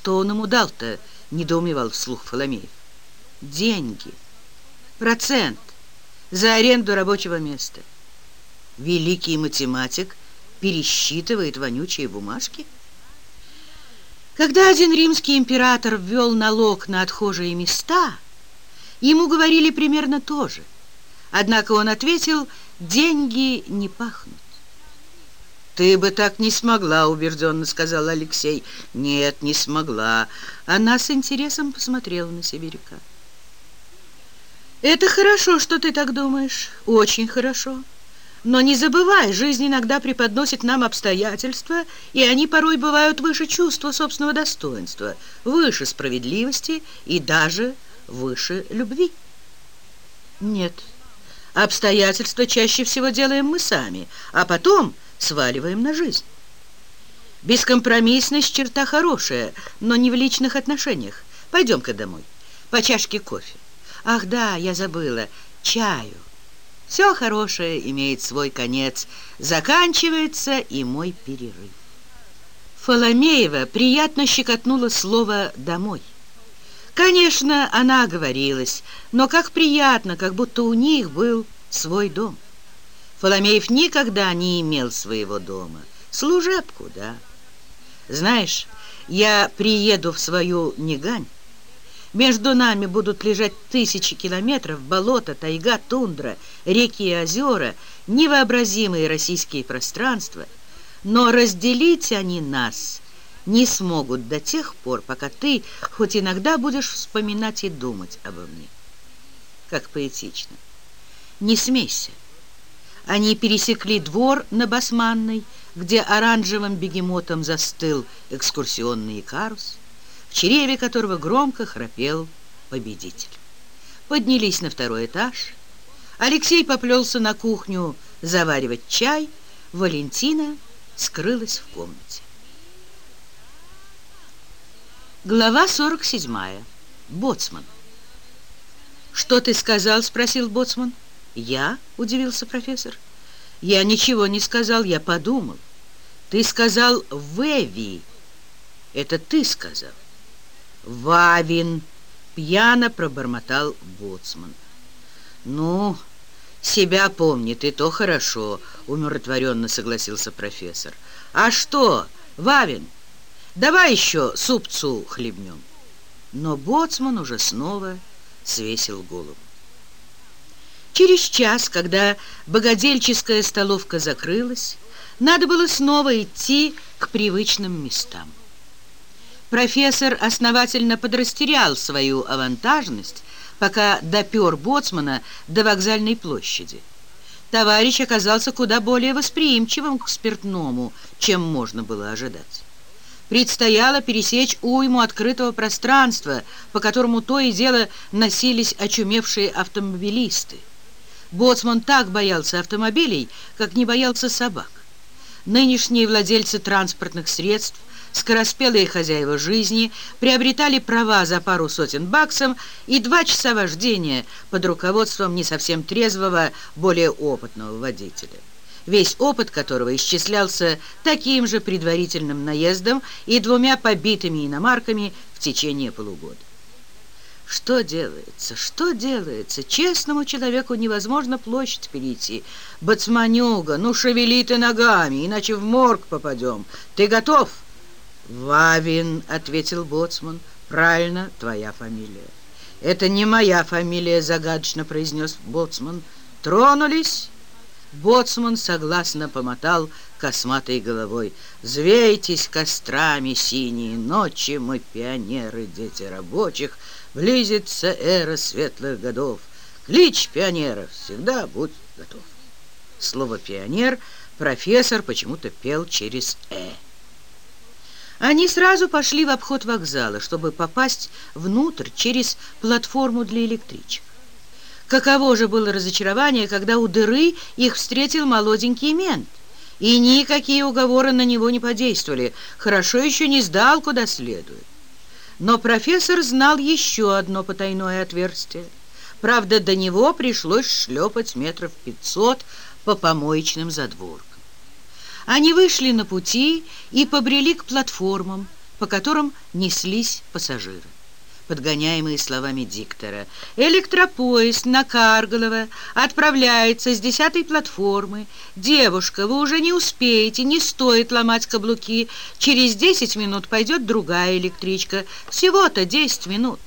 Что он ему дал-то, недоумевал вслух Фоломеев. Деньги, процент за аренду рабочего места. Великий математик пересчитывает вонючие бумажки? Когда один римский император ввел налог на отхожие места, ему говорили примерно то же. Однако он ответил, деньги не пахнут. «Ты бы так не смогла», — убежденно сказал Алексей. «Нет, не смогла». Она с интересом посмотрела на сибиряка. «Это хорошо, что ты так думаешь. Очень хорошо. Но не забывай, жизнь иногда преподносит нам обстоятельства, и они порой бывают выше чувства собственного достоинства, выше справедливости и даже выше любви». «Нет, обстоятельства чаще всего делаем мы сами, а потом...» сваливаем на жизнь. Бескомпромиссность черта хорошая, но не в личных отношениях. Пойдем-ка домой. По чашке кофе. Ах да, я забыла. Чаю. Все хорошее имеет свой конец. Заканчивается и мой перерыв. Фоломеева приятно щекотнуло слово «домой». Конечно, она оговорилась, но как приятно, как будто у них был свой дом. Фоломеев никогда не имел своего дома. Служебку, да. Знаешь, я приеду в свою Нигань. Между нами будут лежать тысячи километров, болота, тайга, тундра, реки и озера, невообразимые российские пространства. Но разделить они нас не смогут до тех пор, пока ты хоть иногда будешь вспоминать и думать обо мне. Как поэтично. Не смейся. Они пересекли двор на Басманной, где оранжевым бегемотом застыл экскурсионный карус, в чреве которого громко храпел победитель. Поднялись на второй этаж. Алексей поплелся на кухню заваривать чай. Валентина скрылась в комнате. Глава 47. Боцман. «Что ты сказал?» — спросил Боцман. «Я?» — удивился профессор. «Я ничего не сказал, я подумал. Ты сказал «Веви». Это ты сказал. «Вавин», — пьяно пробормотал боцман. «Ну, себя помнит, и то хорошо», — умиротворенно согласился профессор. «А что, Вавин, давай еще супцу хлебнем». Но боцман уже снова свесил голову. Через час, когда богадельческая столовка закрылась, надо было снова идти к привычным местам. Профессор основательно подрастерял свою авантажность, пока допер боцмана до вокзальной площади. Товарищ оказался куда более восприимчивым к спиртному, чем можно было ожидать. Предстояло пересечь уйму открытого пространства, по которому то и дело носились очумевшие автомобилисты. Боцман так боялся автомобилей, как не боялся собак. Нынешние владельцы транспортных средств, скороспелые хозяева жизни, приобретали права за пару сотен баксов и два часа вождения под руководством не совсем трезвого, более опытного водителя весь опыт которого исчислялся таким же предварительным наездом и двумя побитыми иномарками в течение полугода. Что делается? Что делается? Честному человеку невозможно площадь перейти. Бацманюга, ну шевели ты ногами, иначе в морг попадем. Ты готов? Вавин, ответил боцман. Правильно, твоя фамилия. Это не моя фамилия, загадочно произнес боцман. Тронулись? Боцман согласно помотал косматой головой. «Звейтесь кострами синие ночи, мы пионеры, дети рабочих, Близится эра светлых годов. Клич пионеров, всегда будь готов». Слово «пионер» профессор почему-то пел через «э». Они сразу пошли в обход вокзала, чтобы попасть внутрь через платформу для электричек. Каково же было разочарование, когда у дыры их встретил молоденький мент. И никакие уговоры на него не подействовали. Хорошо еще не сдал куда следует. Но профессор знал еще одно потайное отверстие. Правда, до него пришлось шлепать метров пятьсот по помоечным задворкам. Они вышли на пути и побрели к платформам, по которым неслись пассажиры подгоняемые словами диктора. «Электропоезд на Карголово отправляется с десятой платформы. Девушка, вы уже не успеете, не стоит ломать каблуки. Через десять минут пойдет другая электричка. Всего-то десять минут».